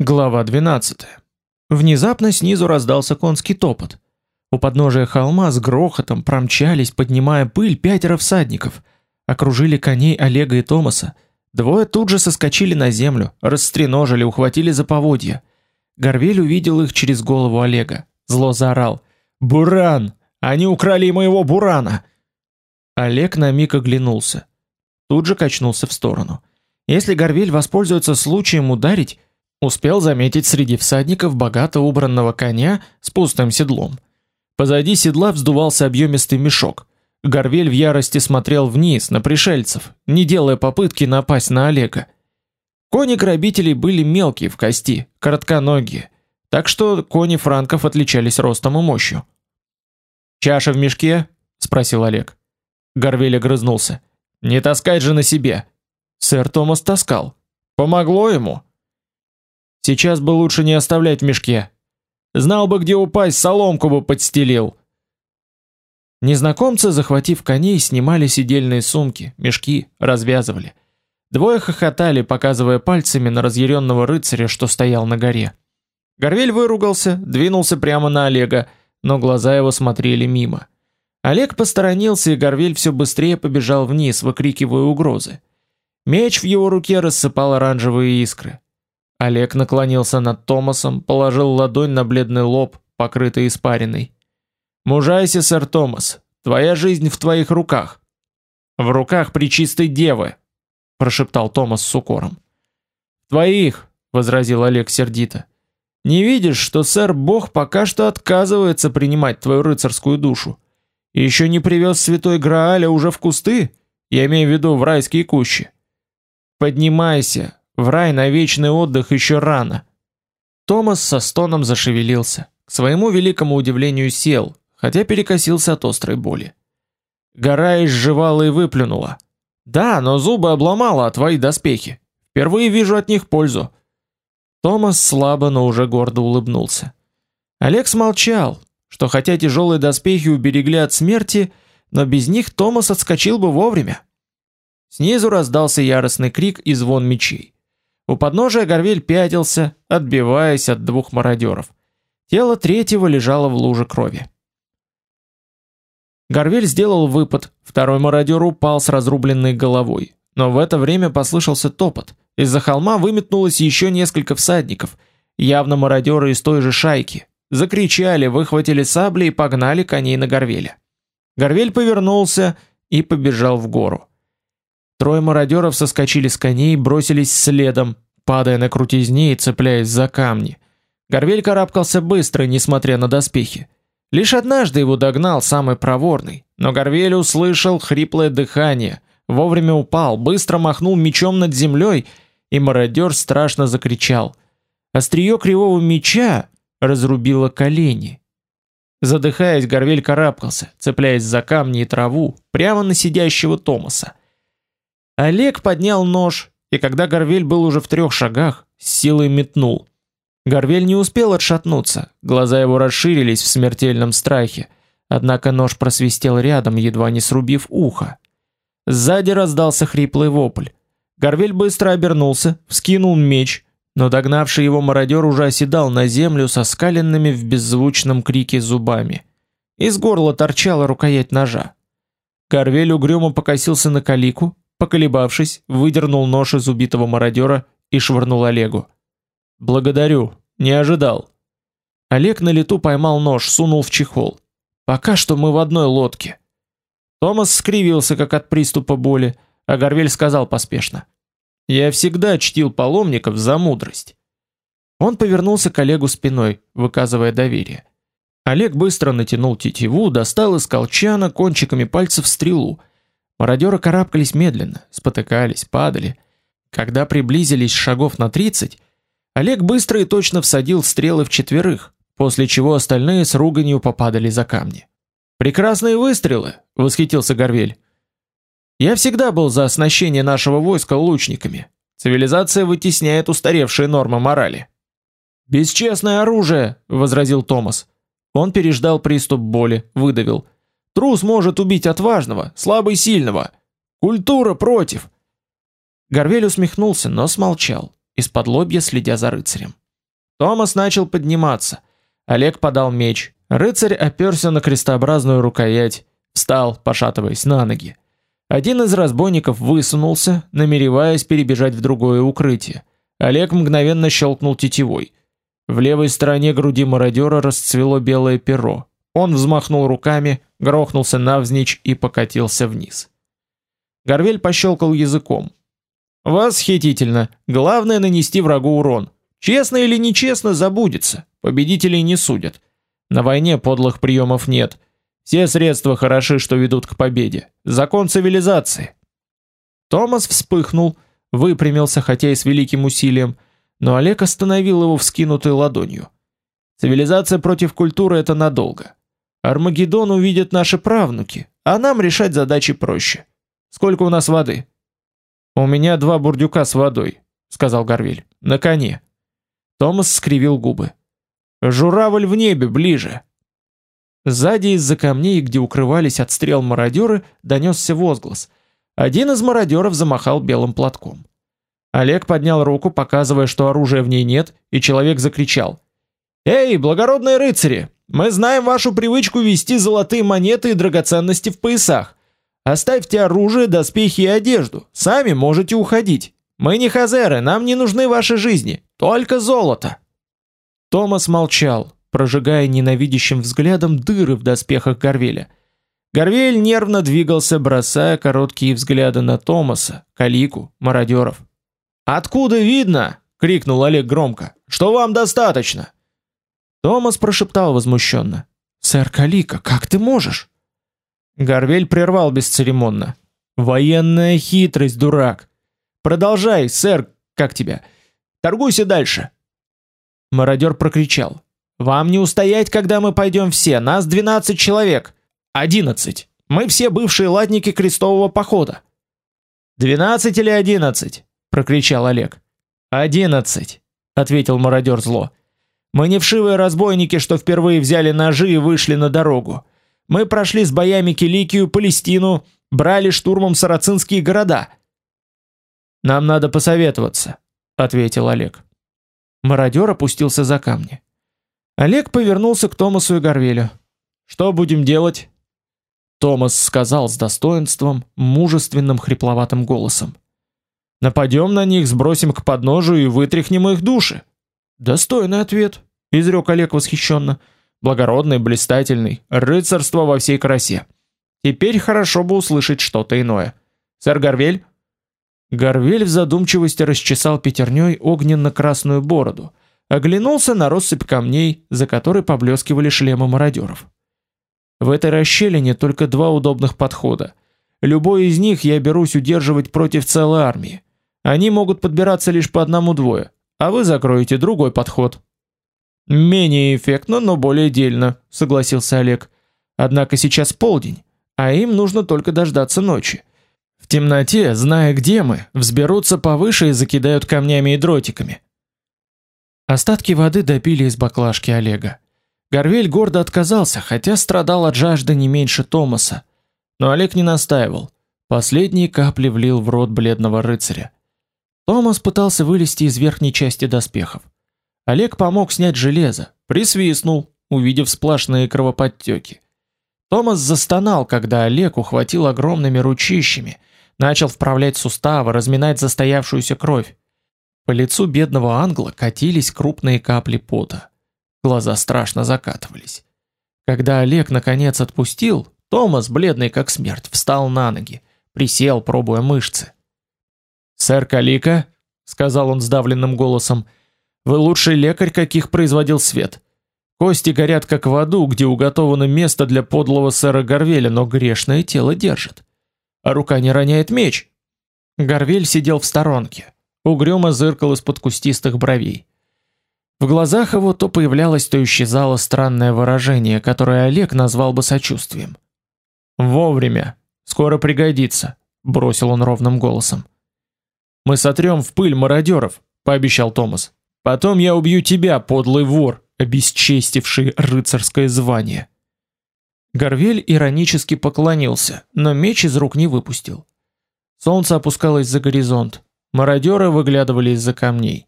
Глава 12. Внезапно снизу раздался конский топот. У подножия холма с грохотом промчались, поднимая пыль, пятеро всадников. Окружили коней Олега и Томаса. Двое тут же соскочили на землю, расстреножили, ухватили за поводья. Горвель увидел их через голову Олега. Зло заорал: "Буран! Они украли моего бурана!" Олег на миг оглянулся. Тут же качнулся в сторону. Если Горвель воспользуется случаем ударить, Успел заметить среди всадников богато убранного коня с пустым седлом. Позади седла вздувался объемистый мешок. Горвель в ярости смотрел вниз на пришельцев, не делая попытки напасть на Олега. Кони грабителей были мелкие в кости, коротконогие, так что кони франков отличались ростом и мощью. «Чаша в мешке?» — спросил Олег. Горвель огрызнулся. «Не таскай же на себе!» Сэр Томас таскал. «Помогло ему?» Сейчас бы лучше не оставлять в мешке. Знал бы, где упасть, соломку бы подстелил. Незнакомцы, захватив коней, снимали сидельные сумки, мешки, развязывали. Двое хохотали, показывая пальцами на разъяренного рыцаря, что стоял на горе. Горвель выругался, двинулся прямо на Олега, но глаза его смотрели мимо. Олег посторонился, и Горвель все быстрее побежал вниз, выкрикивая угрозы. Меч в его руке рассыпал оранжевые искры. Олег наклонился над Томасом, положил ладонь на бледный лоб, покрытый испариной. Мужайся, сэр Томас. Твоя жизнь в твоих руках. В руках пречистой девы, прошептал Томас с укором. Твоих, возразил Олег сердито. Не видишь, что сэр Бог пока что отказывается принимать твою рыцарскую душу? И еще не привез святой Грааль а уже в кусты? Я имею в виду в райские кущи. Поднимайся, в рай на вечный отдых еще рано. Томас со стоном зашевелился. К своему великому удивлению сел, хотя перекосился от острой боли. Гора изживала и выплюнула. Да, но зубы обломала от твои доспехи. Впервые вижу от них пользу. Томас слабо, но уже гордо улыбнулся. Олег смолчал, что хотя тяжелые доспехи уберегли от смерти, но без них Томас отскочил бы вовремя. Снизу раздался яростный крик и звон мечей. У подножия Горвель пятился, отбиваясь от двух мародеров. Тело третьего лежало в луже крови. Горвель сделал выпад, второй мародер упал с разрубленной головой. Но в это время послышался топот. Из-за холма выметнулось еще несколько всадников, явно мародеры из той же шайки. Закричали, выхватили сабли и погнали коней на Горвеля. Горвель повернулся и побежал в гору. Трое мародеров соскочили с коней и бросились следом, падая на крутизне и цепляясь за камни. Горвель карабкался быстро, несмотря на доспехи. Лишь однажды его догнал самый проворный, но Горвель услышал хриплое дыхание, вовремя упал, быстро махнул мечом над землей, и мародер страшно закричал. Острие кривого меча разрубило колени. Задыхаясь, Горвель карабкался, цепляясь за камни и траву, прямо на сидящего Томаса. Олег поднял нож, и когда Горвель был уже в трех шагах, с силой метнул. Горвель не успел отшатнуться, глаза его расширились в смертельном страхе, однако нож просвистел рядом, едва не срубив ухо. Сзади раздался хриплый вопль. Горвель быстро обернулся, вскинул меч, но догнавший его мародер уже оседал на землю со скаленными в беззвучном крике зубами. Из горла торчала рукоять ножа. Горвель угрюмо покосился на калику, Поколебавшись, выдернул нож из убитого мародера и швырнул Олегу. «Благодарю, не ожидал». Олег на лету поймал нож, сунул в чехол. «Пока что мы в одной лодке». Томас скривился, как от приступа боли, а Горвель сказал поспешно. «Я всегда чтил паломников за мудрость». Он повернулся к Олегу спиной, выказывая доверие. Олег быстро натянул тетиву, достал из колчана кончиками пальцев стрелу Мародеры карабкались медленно, спотыкались, падали. Когда приблизились шагов на 30, Олег быстро и точно всадил стрелы в четверых, после чего остальные с руганью попадали за камни. Прекрасные выстрелы, восхитился Горвель. Я всегда был за оснащение нашего войска лучниками. Цивилизация вытесняет устаревшие нормы морали. Бесчестное оружие, возразил Томас. Он переждал приступ боли, выдавил: Трус может убить отважного, слабый сильного. Культура против. Горвель усмехнулся, но смолчал, из-под лобья следя за рыцарем. Томас начал подниматься. Олег подал меч. Рыцарь оперся на крестообразную рукоять, встал, пошатываясь на ноги. Один из разбойников высунулся, намереваясь перебежать в другое укрытие. Олег мгновенно щелкнул тетивой. В левой стороне груди мародера расцвело белое перо. Он взмахнул руками, грохнулся навзничь и покатился вниз. Горвель пощелкал языком. Восхитительно. Главное нанести врагу урон. Честно или нечестно забудется. Победителей не судят. На войне подлых приемов нет. Все средства хороши, что ведут к победе. Закон цивилизации. Томас вспыхнул, выпрямился, хотя и с великим усилием, но Олег остановил его вскинутой ладонью. Цивилизация против культуры это надолго. Армагеддон увидят наши правнуки, а нам решать задачи проще. Сколько у нас воды? У меня два бурдюка с водой, сказал Горвиль. На коне. Томас скривил губы. Журавль в небе ближе. Сзади из-за камней, где укрывались от стрел мародеры, донесся возглас. Один из мародеров замахал белым платком. Олег поднял руку, показывая, что оружия в ней нет, и человек закричал: "Эй, благородные рыцари, мы знаем вашу привычку вести золотые монеты и драгоценности в поясах. Оставьте оружие, доспехи и одежду. Сами можете уходить. Мы не хазеры, нам не нужны ваши жизни, только золото". Томас молчал, прожигая ненавидящим взглядом дыры в доспехах Горвеля. Горвель нервно двигался, бросая короткие взгляды на Томаса, Калику, мародеров. «Откуда видно?» — крикнул Олег громко. «Что вам достаточно?» Томас прошептал возмущенно. «Сэр Калика, как ты можешь?» Горвель прервал бесцеремонно. «Военная хитрость, дурак! Продолжай, сэр, как тебя? Торгуйся дальше!» Мародер прокричал. Вам не устоять, когда мы пойдем все. Нас 12 человек. 11. Мы все бывшие латники крестового похода. 12 или 11? прокричал Олег. 11, ответил мародер зло. Мы не вшивые разбойники, что впервые взяли ножи и вышли на дорогу. Мы прошли с боями Киликию, Палестину, брали штурмом сарацинские города. Нам надо посоветоваться, ответил Олег. Мародер опустился за камни. Олег повернулся к Томасу и Горвелю. Что будем делать? Томас сказал с достоинством, мужественным хрипловатым голосом: Нападем на них, сбросим к подножию и вытряхнем их души. Достойный ответ, изрек Олег восхищенно. Благородный, блистательный, рыцарство во всей красе. Теперь хорошо бы услышать что-то иное. Сэр Горвель? Горвель в задумчивости расчесал пятерней огненно-красную бороду, оглянулся на россыпь камней, за которой поблескивали шлемы мародеров. В этой расщелине только два удобных подхода. Любой из них я берусь удерживать против целой армии. Они могут подбираться лишь по одному-двое, а вы закроете другой подход. Менее эффектно, но более дельно, согласился Олег. Однако сейчас полдень, а им нужно только дождаться ночи. В темноте, зная где мы, взберутся повыше и закидают камнями и дротиками. Остатки воды допили из баклажки Олега. Горвель гордо отказался, хотя страдал от жажды не меньше Томаса. Но Олег не настаивал. Последние капли влил в рот бледного рыцаря. Томас пытался вылезти из верхней части доспехов. Олег помог снять железо, присвистнул, увидев сплошные кровоподтеки. Томас застонал, когда Олег ухватил огромными ручищами, начал вправлять суставы, разминать застоявшуюся кровь. По лицу бедного англа катились крупные капли пота. Глаза страшно закатывались. Когда Олег наконец отпустил, Томас, бледный как смерть, встал на ноги, присел, пробуя мышцы. "Сэр Калика", сказал он сдавленным голосом, "вы лучший лекарь, каких производил свет. Кости горят как в аду, где уготовано место для подлого сэра Горвеля, но грешное тело держит. А рука не роняет меч". Горвель сидел в сторонке угрюмо зыркал из-под кустистых бровей. В глазах его то появлялось, то исчезало странное выражение, которое Олег назвал бы сочувствием. «Вовремя. Скоро пригодится», — бросил он ровным голосом. «Мы сотрем в пыль мародеров», — пообещал Томас. «Потом я убью тебя, подлый вор, обесчестивший рыцарское звание». Горвель иронически поклонился, но меч из рук не выпустил. Солнце опускалось за горизонт. Мародеры выглядывали из-за камней.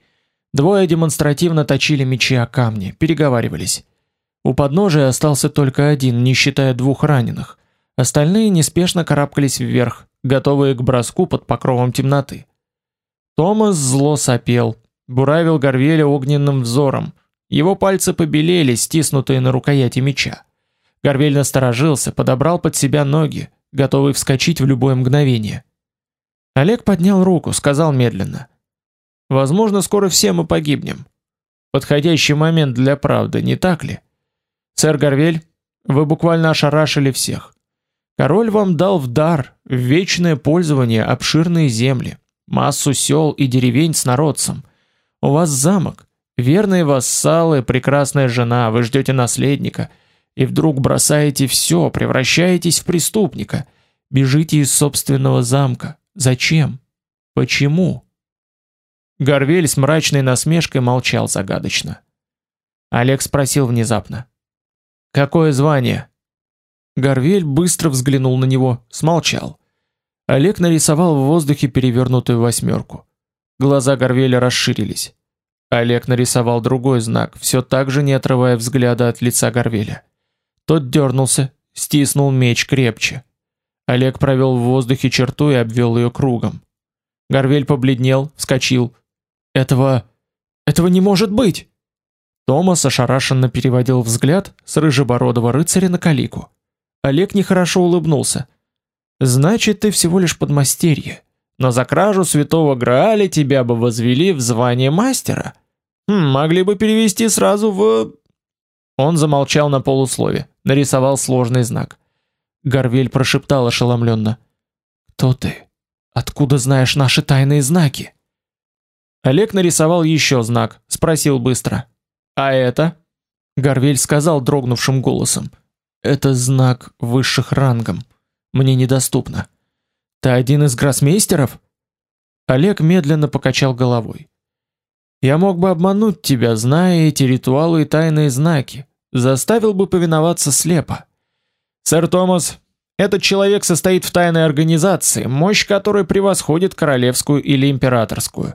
Двое демонстративно точили мечи о камни, переговаривались. У подножия остался только один, не считая двух раненых. Остальные неспешно карабкались вверх, готовые к броску под покровом темноты. Томас зло сопел, буравил Горвеля огненным взором. Его пальцы побелели, стиснутые на рукояти меча. Горвель насторожился, подобрал под себя ноги, готовый вскочить в любое мгновение. Олег поднял руку, сказал медленно: "Возможно, скоро все мы погибнем. Подходящий момент для правды, не так ли? Сэр Горвель, вы буквально ошарашили всех. Король вам дал в дар, в вечное пользование обширные земли, массу сел и деревень с народцем. У вас замок, верные вассалы, прекрасная жена, вы ждете наследника, и вдруг бросаете все, превращаетесь в преступника, бежите из собственного замка. Зачем? Почему? Горвель с мрачной насмешкой молчал загадочно. Олег спросил внезапно: "Какое звание?" Горвель быстро взглянул на него, смолчал. Олег нарисовал в воздухе перевернутую восьмерку. Глаза Горвеля расширились. Олег нарисовал другой знак, все так же не отрывая взгляда от лица Горвеля. Тот дернулся, стиснул меч крепче. Олег провел в воздухе черту и обвел ее кругом. Горвель побледнел, вскочил. Этого этого не может быть. Томас ошарашенно переводил взгляд с рыжебородого рыцаря на Калику. Олег нехорошо улыбнулся. Значит, ты всего лишь подмастерье. Но за кражу святого Грааля тебя бы возвели в звание мастера. Хм, могли бы перевести сразу в Он замолчал на полуслове нарисовал сложный знак. Горвель прошептал ошеломленно: "Кто ты? Откуда знаешь наши тайные знаки?" Олег нарисовал еще знак, спросил быстро: "А это?" Горвель сказал дрогнувшим голосом: "Это знак высших рангом. Мне недоступно. Ты один из гроссмейстеров?" Олег медленно покачал головой. Я мог бы обмануть тебя, зная эти ритуалы и тайные знаки, заставил бы повиноваться слепо. Сэр Томас, этот человек состоит в тайной организации, мощь которой превосходит королевскую или императорскую.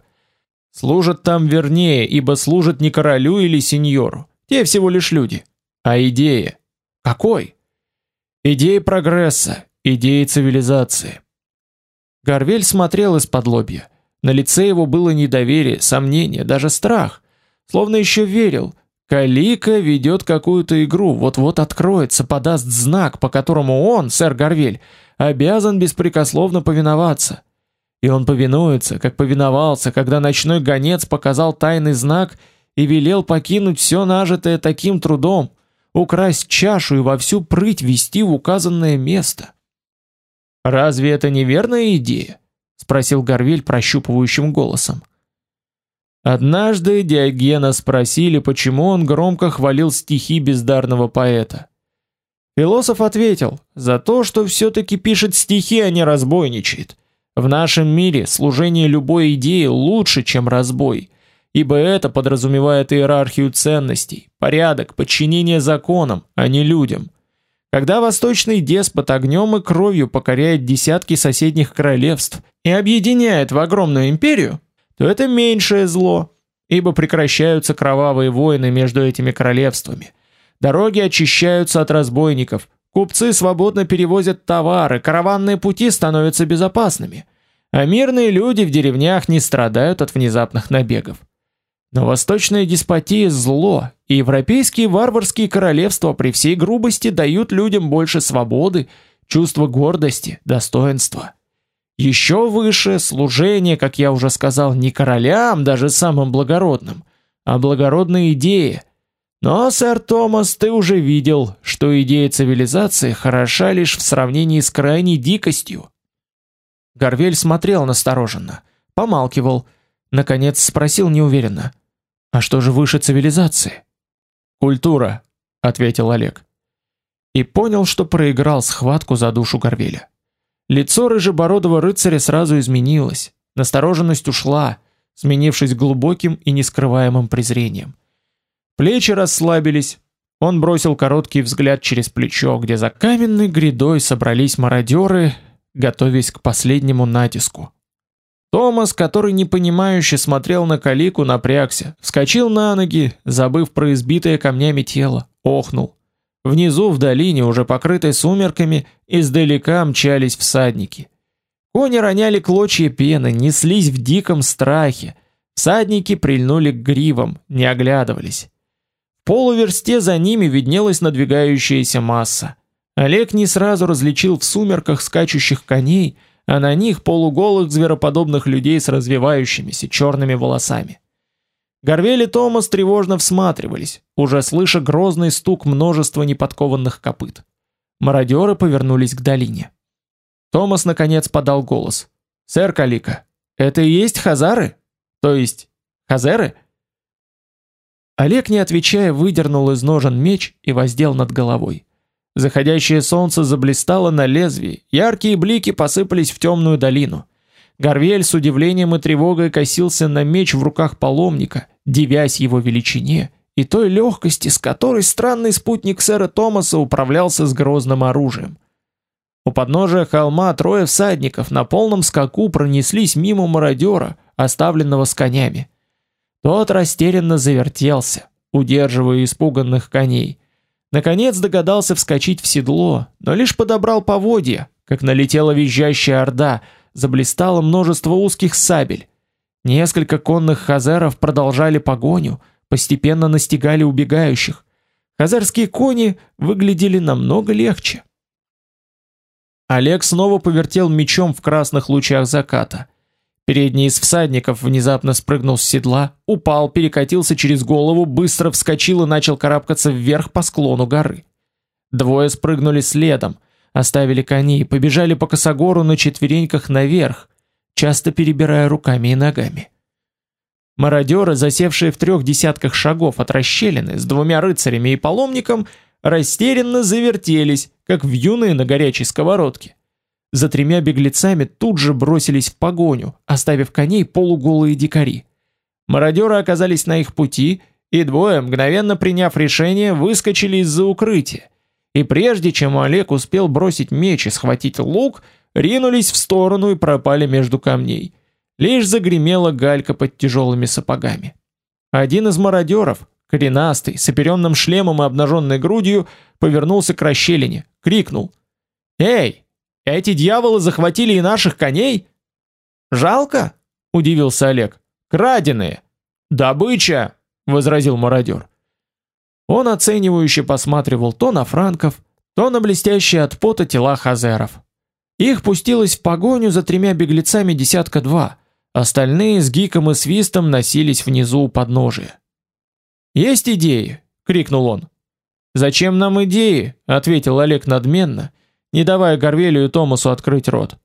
Служат там вернее, ибо служат не королю или сеньору. Те всего лишь люди. А идея? Какой? Идея прогресса, идея цивилизации. Горвель смотрел из-под лобья. На лице его было недоверие, сомнение, даже страх. Словно еще верил, Калика ведет какую-то игру, вот-вот откроется, подаст знак, по которому он, сэр Горвель, обязан беспрекословно повиноваться. И он повинуется, как повиновался, когда ночной гонец показал тайный знак и велел покинуть все нажитое таким трудом, украсть чашу и во всю прыть вести в указанное место. Разве это не верная идея? спросил Горвель прощупывающим голосом. Однажды Диогена спросили, почему он громко хвалил стихи бездарного поэта. Философ ответил: "За то, что все таки пишет стихи, а не разбойничает. В нашем мире служение любой идее лучше, чем разбой, ибо это подразумевает иерархию ценностей, порядок, подчинение законам, а не людям. Когда восточный деспот огнем и кровью покоряет десятки соседних королевств и объединяет в огромную империю, то это меньшее зло, ибо прекращаются кровавые войны между этими королевствами. Дороги очищаются от разбойников, купцы свободно перевозят товары, караванные пути становятся безопасными, а мирные люди в деревнях не страдают от внезапных набегов. Но восточная деспотия зло, и европейские варварские королевства при всей грубости дают людям больше свободы, чувства гордости, достоинства. Еще выше служение, как я уже сказал, не королям, даже самым благородным, а благородной идее. Но, сэр Томас, ты уже видел, что идея цивилизации хороша лишь в сравнении с крайней дикостью. Горвель смотрел настороженно, помалкивал, наконец спросил неуверенно: "А что же выше цивилизации?" "Культура", ответил Олег. И понял, что проиграл схватку за душу Горвеля. Лицо рыжебородого рыцаря сразу изменилось, настороженность ушла, сменившись глубоким и нескрываемым презрением. Плечи расслабились. Он бросил короткий взгляд через плечо, где за каменной грядой собрались мародеры, готовясь к последнему натиску. Томас, который непонимающе смотрел на Калику, напрягся, вскочил на ноги, забыв про избитое камнями тело, охнул. Внизу в долине, уже покрытой сумерками, издалека мчались всадники. Кони роняли клочья пены, неслись в диком страхе. Всадники прильнули к гривам, не оглядывались. В полуверсте за ними виднелась надвигающаяся масса. Олег не сразу различил в сумерках скачущих коней, а на них полуголых звероподобных людей с развивающимися черными волосами. Горвель и Томас тревожно всматривались, уже слыша грозный стук множества неподкованных копыт. Мародеры повернулись к долине. Томас наконец подал голос. «Сэр Калика, это и есть хазары? То есть, хазеры?» Олег, не отвечая, выдернул из ножен меч и воздел над головой. Заходящее солнце заблистало на лезвии, яркие блики посыпались в темную долину. Горвель с удивлением и тревогой косился на меч в руках паломника, дивясь его величине и той легкости, с которой странный спутник сэра Томаса управлялся с грозным оружием. У подножия холма трое всадников на полном скаку пронеслись мимо мародера, оставленного с конями. Тот растерянно завертелся, удерживая испуганных коней. Наконец догадался вскочить в седло, но лишь подобрал поводья, как налетела визжащая орда, заблистало множество узких сабель. Несколько конных хазаров продолжали погоню, постепенно настигали убегающих. Хазарские кони выглядели намного легче. Олег снова повертел мечом в красных лучах заката. Передний из всадников внезапно спрыгнул с седла, упал, перекатился через голову, быстро вскочил и начал карабкаться вверх по склону горы. Двое спрыгнули следом, оставили коней и побежали по косогору на четвереньках наверх, часто перебирая руками и ногами. Мародеры, засевшие в трех десятках шагов от расщелины с двумя рыцарями и паломником, растерянно завертелись, как в юные на горячей сковородке. За тремя беглецами тут же бросились в погоню, оставив коней полуголые дикари. Мародеры оказались на их пути, и двое, мгновенно приняв решение, выскочили из-за укрытия. И прежде чем Олег успел бросить меч и схватить лук, ринулись в сторону и пропали между камней. Лишь загремела галька под тяжелыми сапогами. Один из мародеров, коренастый, с оперенным шлемом и обнаженной грудью, повернулся к расщелине, крикнул. «Эй, эти дьяволы захватили и наших коней? Жалко? удивился Олег. Краденые. Добыча, возразил мародер. Он оценивающе посматривал то на франков, то на блестящие от пота тела хазеров. Их пустилось в погоню за тремя беглецами десятка два. Остальные с гиком и свистом носились внизу у подножия. "Есть идеи?" крикнул он. "Зачем нам идеи?" ответил Олег надменно не давая Горвелию и Томасу открыть рот.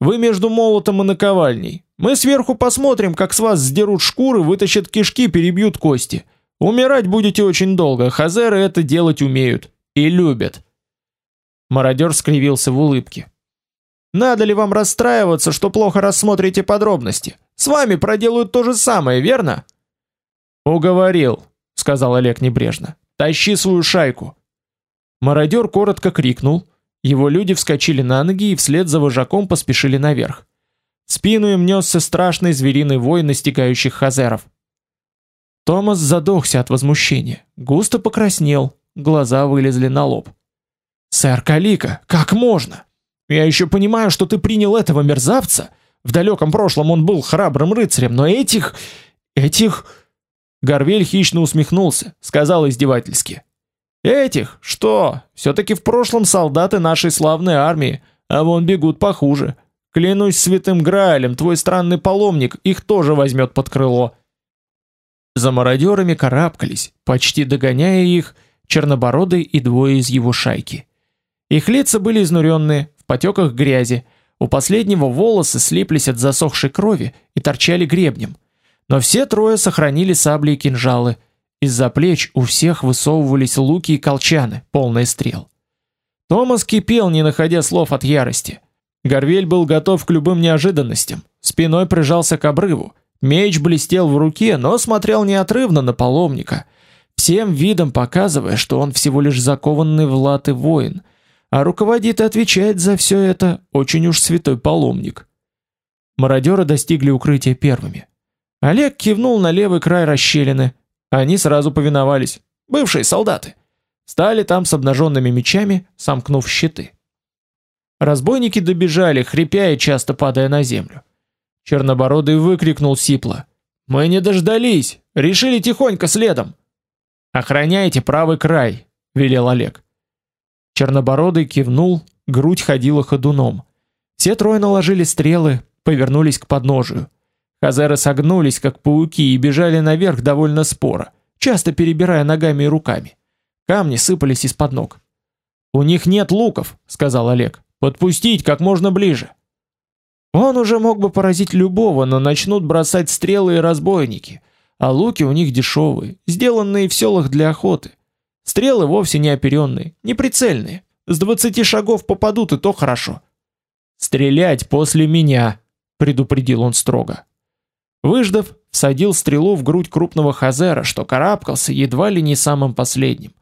Вы между молотом и наковальней. Мы сверху посмотрим, как с вас сдерут шкуры, вытащат кишки, перебьют кости. Умирать будете очень долго. Хазеры это делать умеют и любят. Мародер скривился в улыбке. Надо ли вам расстраиваться, что плохо рассмотрите подробности? С вами проделают то же самое, верно? Уговорил, сказал Олег небрежно. Тащи свою шайку. Мародер коротко крикнул, его люди вскочили на ноги и вслед за вожаком поспешили наверх. Спину им несся страшный звериный вой настигающих хазеров. Томас задохся от возмущения, густо покраснел, глаза вылезли на лоб. «Сэр Калика, как можно? Я еще понимаю, что ты принял этого мерзавца. В далеком прошлом он был храбрым рыцарем, но этих... этих...» Горвель хищно усмехнулся, сказал издевательски. Этих, что? все таки в прошлом солдаты нашей славной армии, а вон бегут похуже. Клянусь святым Граалем, твой странный паломник их тоже возьмет под крыло. За мародерами карабкались, почти догоняя их, чернобородый и двое из его шайки. Их лица были изнуренные, в потеках грязи. У последнего волосы слиплись от засохшей крови и торчали гребнем. Но все трое сохранили сабли и кинжалы – из-за плеч у всех высовывались луки и колчаны, полные стрел. Томас кипел, не находя слов от ярости. Горвель был готов к любым неожиданностям. Спиной прижался к обрыву. Меч блестел в руке, но смотрел неотрывно на паломника, всем видом показывая, что он всего лишь закованный в латы воин, а руководит и отвечает за все это очень уж святой паломник. Мародеры достигли укрытия первыми. Олег кивнул на левый край расщелины. Они сразу повиновались. Бывшие солдаты. Стали там с обнаженными мечами, сомкнув щиты. Разбойники добежали, хрипя и часто падая на землю. Чернобородый выкрикнул сипло: "Мы не дождались, решили тихонько следом". "Охраняйте правый край", велел Олег. Чернобородый кивнул, грудь ходила ходуном. Все трое наложили стрелы, повернулись к подножию. Хазары согнулись, как пауки, и бежали наверх довольно споро, часто перебирая ногами и руками. Камни сыпались из-под ног. «У них нет луков», — сказал Олег. «Подпустить как можно ближе». Он уже мог бы поразить любого, но начнут бросать стрелы и разбойники, а луки у них дешевые, сделанные в селах для охоты. Стрелы вовсе не оперенные, не прицельные. С двадцати шагов попадут и то хорошо. Стрелять после меня, предупредил он строго. Выждав, всадил стрелу в грудь крупного хазера, что карабкался едва ли не самым последним.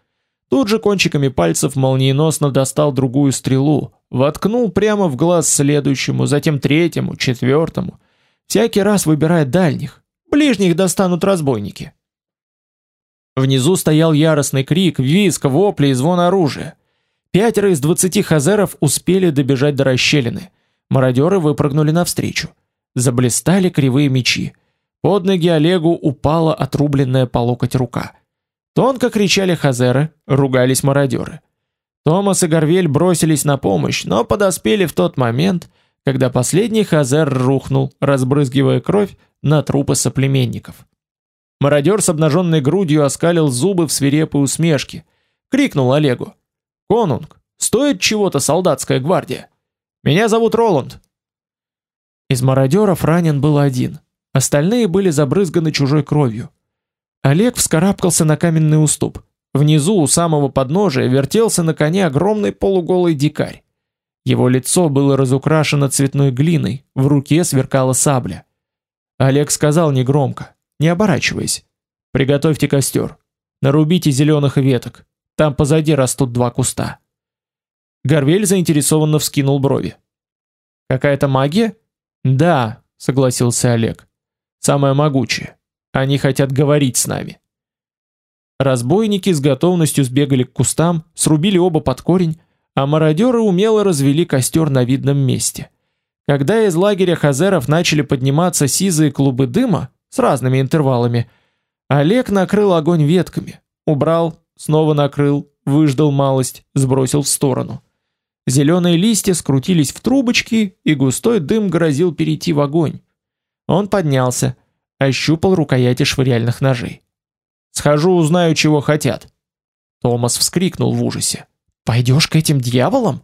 Тут же кончиками пальцев молниеносно достал другую стрелу, воткнул прямо в глаз следующему, затем третьему, четвертому, всякий раз выбирая дальних. Ближних достанут разбойники. Внизу стоял яростный крик, визг, вопли и звон оружия. Пятеро из двадцати хазеров успели добежать до расщелины. Мародеры выпрыгнули навстречу. Заблестали кривые мечи. Под ноги Олегу упала отрубленная по локоть рука. Тонко кричали хазеры, ругались мародеры. Томас и Горвель бросились на помощь, но подоспели в тот момент, когда последний хазер рухнул, разбрызгивая кровь на трупы соплеменников. Мародер с обнаженной грудью оскалил зубы в свирепой усмешке, крикнул Олегу: "Конунг, стоит чего-то солдатская гвардия? Меня зовут Роланд". Из мародеров ранен был один, остальные были забрызганы чужой кровью. Олег вскарабкался на каменный уступ. Внизу у самого подножия вертелся на коне огромный полуголый дикарь. Его лицо было разукрашено цветной глиной, в руке сверкала сабля. Олег сказал негромко, не оборачиваясь: "Приготовьте костер. Нарубите зеленых веток. Там позади растут два куста". Горвель заинтересованно вскинул брови. "Какая-то магия?" "Да", согласился Олег. "Самая могучая. Они хотят говорить с нами. Разбойники с готовностью сбегали к кустам, срубили оба под корень, а мародеры умело развели костер на видном месте. Когда из лагеря хазеров начали подниматься сизые клубы дыма с разными интервалами, Олег накрыл огонь ветками, убрал, снова накрыл, выждал малость, сбросил в сторону. Зеленые листья скрутились в трубочки, и густой дым грозил перейти в огонь. Он поднялся, ощупал рукояти швыряльных ножей. Схожу, узнаю, чего хотят. Томас вскрикнул в ужасе. Пойдешь к этим дьяволам?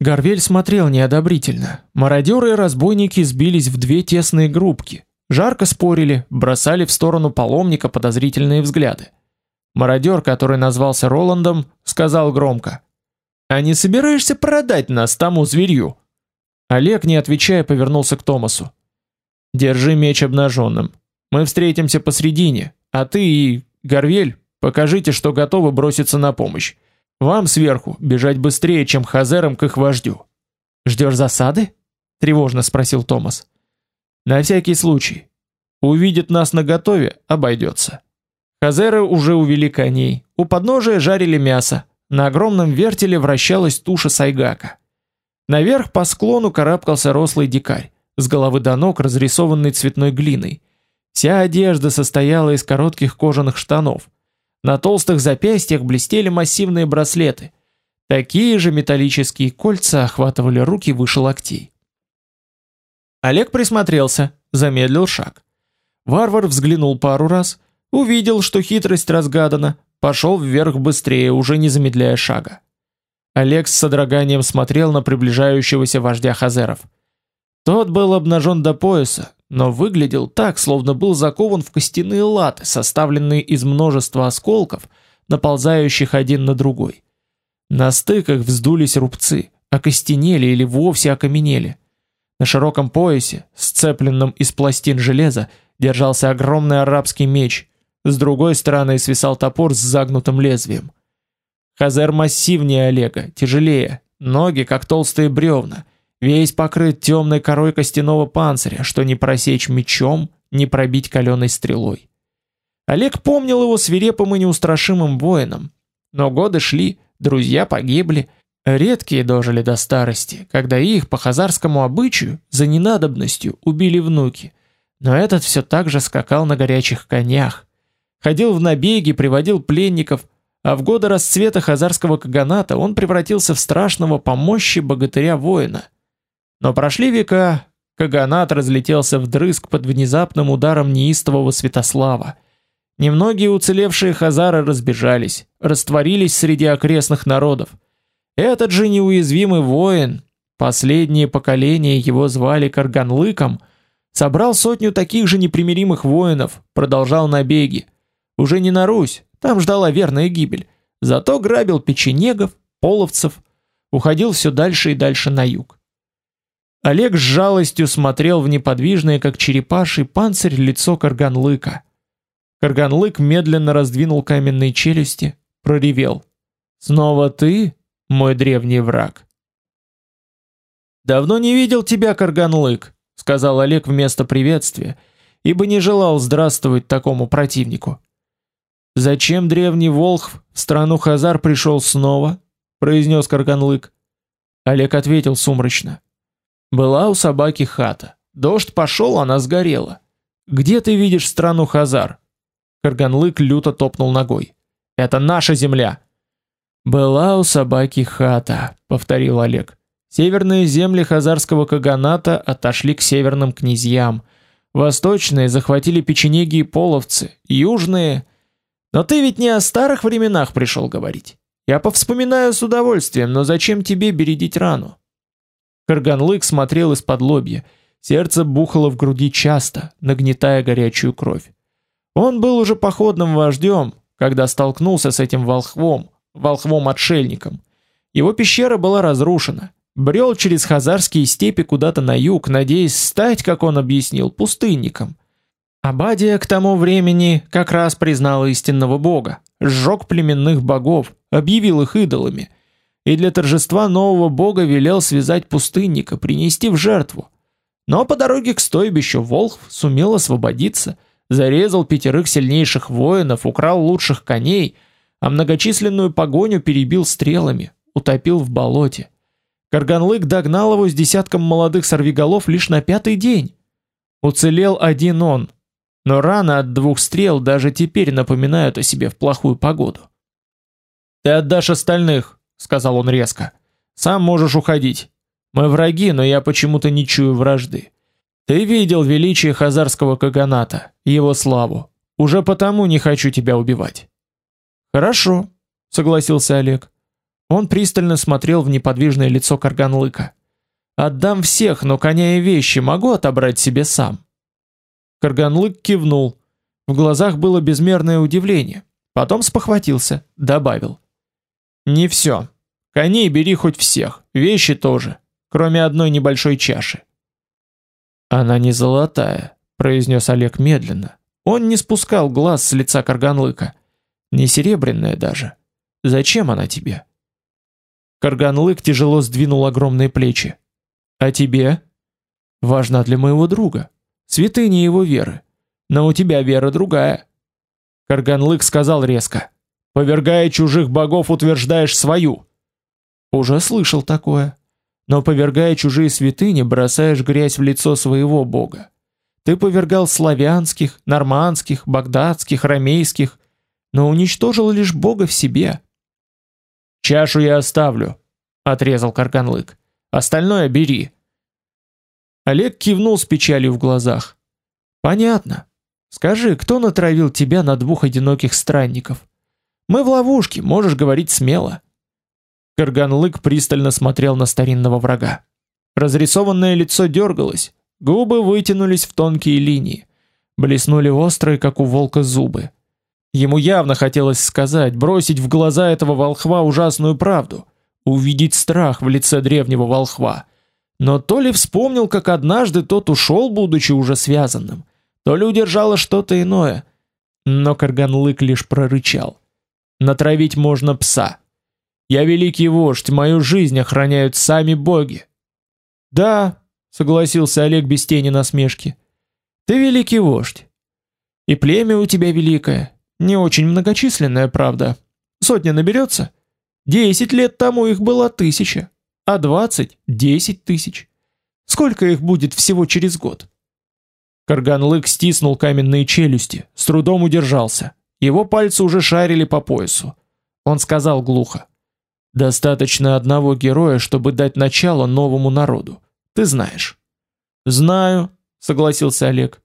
Горвель смотрел неодобрительно. Мародеры и разбойники сбились в две тесные группки. Жарко спорили, бросали в сторону паломника подозрительные взгляды. Мародер, который назвался Роландом, сказал громко: "А не собираешься продать нас тому зверю?" Олег, не отвечая, повернулся к Томасу. Держи меч обнаженным. Мы встретимся посредине, а ты и Горвель покажите, что готовы броситься на помощь. Вам сверху бежать быстрее, чем хазерам к их вождю. Ждешь засады? тревожно спросил Томас. На всякий случай. Увидит нас на готове, обойдется. Хазеры уже увели коней. У подножия жарили мясо. На огромном вертеле вращалась туша сайгака. Наверх по склону карабкался рослый дикарь с головы до ног разрисованный цветной глиной. Вся одежда состояла из коротких кожаных штанов. На толстых запястьях блестели массивные браслеты. Такие же металлические кольца охватывали руки выше локтей. Олег присмотрелся, замедлил шаг. Варвар взглянул пару раз, увидел, что хитрость разгадана, пошел вверх быстрее, уже не замедляя шага. Олег с содроганием смотрел на приближающегося вождя хазеров. Тот был обнажен до пояса, но выглядел так, словно был закован в костяные латы, составленные из множества осколков, наползающих один на другой. На стыках вздулись рубцы, окостенели или вовсе окаменели. На широком поясе, сцепленном из пластин железа, держался огромный арабский меч. С другой стороны свисал топор с загнутым лезвием. Хазер массивнее Олега, тяжелее, ноги как толстые бревна, весь покрыт темной корой костяного панциря, что не просечь мечом, не пробить каленой стрелой. Олег помнил его свирепым и неустрашимым воином, но годы шли, друзья погибли, редкие дожили до старости, когда их по хазарскому обычаю за ненадобностью убили внуки. Но этот все так же скакал на горячих конях, ходил в набеги, приводил пленников, а в годы расцвета хазарского каганата он превратился в страшного по мощи богатыря-воина. Но прошли века, каганат разлетелся вдрызг под внезапным ударом неистового Святослава. Немногие уцелевшие хазары разбежались, растворились среди окрестных народов. Этот же неуязвимый воин, последние поколения его звали Карганлыком, собрал сотню таких же непримиримых воинов, продолжал набеги. Уже не на Русь, там ждала верная гибель. Зато грабил печенегов, половцев, уходил все дальше и дальше на юг. Олег с жалостью смотрел в неподвижное, как черепаший панцирь, лицо Карганлыка. Карганлык медленно раздвинул каменные челюсти, проревел: "Снова ты, мой древний враг?" "Давно не видел тебя, Карганлык", сказал Олег вместо приветствия, ибо не желал здравствовать такому противнику. Зачем древний волхв в страну Хазар пришел снова? произнес Карганлык. Олег ответил сумрачно. Была у собаки хата. Дождь пошел, она сгорела. Где ты видишь страну Хазар? Карганлык люто топнул ногой. Это наша земля. Была у собаки хата, повторил Олег. Северные земли хазарского каганата отошли к северным князьям. Восточные захватили печенеги и половцы, южные но ты ведь не о старых временах пришел говорить. Я повспоминаю с удовольствием, но зачем тебе бередить рану? Карганлык смотрел из-под лобья. Сердце бухало в груди часто, нагнетая горячую кровь. Он был уже походным вождем, когда столкнулся с этим волхвом, волхвом-отшельником. Его пещера была разрушена. Брел через хазарские степи куда-то на юг, надеясь стать, как он объяснил, пустынником. Абадия к тому времени как раз признал истинного бога, сжег племенных богов, объявил их идолами, и для торжества нового бога велел связать пустынника, принести в жертву. Но по дороге к стойбищу Волхв сумел освободиться, зарезал пятерых сильнейших воинов, украл лучших коней, а многочисленную погоню перебил стрелами, утопил в болоте. Карганлык догнал его с десятком молодых сорвиголов лишь на пятый день. Уцелел один он, но раны от двух стрел даже теперь напоминают о себе в плохую погоду. Ты отдашь остальных, сказал он резко. Сам можешь уходить. Мы враги, но я почему-то не чую вражды. Ты видел величие хазарского каганата, его славу. Уже потому не хочу тебя убивать. Хорошо, согласился Олег. Он пристально смотрел в неподвижное лицо Карганлыка. Отдам всех, но коня и вещи могу отобрать себе сам. Карганлык кивнул. В глазах было безмерное удивление. Потом спохватился, добавил: "Не все. Коней бери хоть всех, вещи тоже, кроме одной небольшой чаши". Она не золотая, произнес Олег медленно. Он не спускал глаз с лица Карганлыка. Не серебряная даже. Зачем она тебе? Карганлык тяжело сдвинул огромные плечи. А тебе? Важна для моего друга. Святыня его веры. Но у тебя вера другая. Карганлык сказал резко: "Повергая чужих богов, утверждаешь свою". Уже слышал такое. Но повергая чужие святыни, бросаешь грязь в лицо своего бога. Ты повергал славянских, нормандских, багдадских, ромейских, но уничтожил лишь бога в себе. Чашу я оставлю, отрезал Карганлык. Остальное бери. Олег кивнул с печалью в глазах. Понятно. Скажи, кто натравил тебя на двух одиноких странников? Мы в ловушке, можешь говорить смело. Карганлык пристально смотрел на старинного врага. Разрисованное лицо дергалось, губы вытянулись в тонкие линии, блеснули острые, как у волка, зубы. Ему явно хотелось сказать, бросить в глаза этого волхва ужасную правду, увидеть страх в лице древнего волхва но то ли вспомнил, как однажды тот ушел, будучи уже связанным, то ли удержало что-то иное. Но Карганлык лишь прорычал: "Натравить можно пса. Я великий вождь, мою жизнь охраняют сами боги". Да, согласился Олег без тени насмешки. Ты великий вождь. И племя у тебя великое, не очень многочисленное, правда. Сотня наберется? Десять лет тому их было тысяча, а двадцать — десять тысяч. Сколько их будет всего через год? Карганлык стиснул каменные челюсти, с трудом удержался. Его пальцы уже шарили по поясу. Он сказал глухо: "Достаточно одного героя, чтобы дать начало новому народу. Ты знаешь". "Знаю", согласился Олег.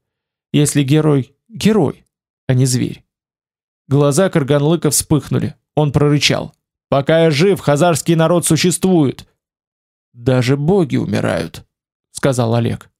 "Если герой герой, а не зверь". Глаза Карганлыка вспыхнули. Он прорычал: "Пока я жив, хазарский народ существует". Даже боги умирают, сказал Олег.